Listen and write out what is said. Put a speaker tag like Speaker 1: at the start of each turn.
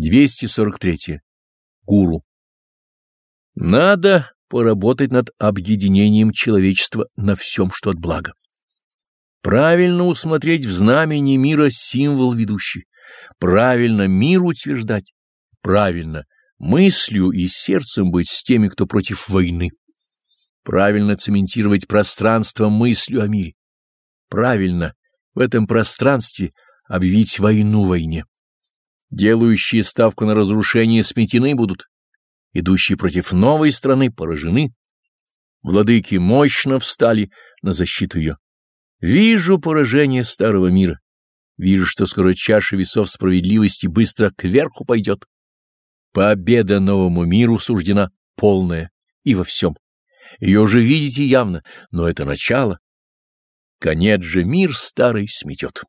Speaker 1: 243. Гуру. Надо поработать над объединением человечества на всем, что от блага. Правильно усмотреть в знамени мира символ ведущий. Правильно мир утверждать. Правильно мыслью и сердцем быть с теми, кто против войны. Правильно цементировать пространство мыслью о мире. Правильно в этом пространстве объявить войну войне. Делающие ставку на разрушение сметены будут, идущие против новой страны поражены. Владыки мощно встали на защиту ее. Вижу поражение старого мира. Вижу, что скоро чаша весов справедливости быстро кверху пойдет. Победа новому миру суждена полная и во всем. Ее же видите явно, но это начало. Конец же мир старый сметет.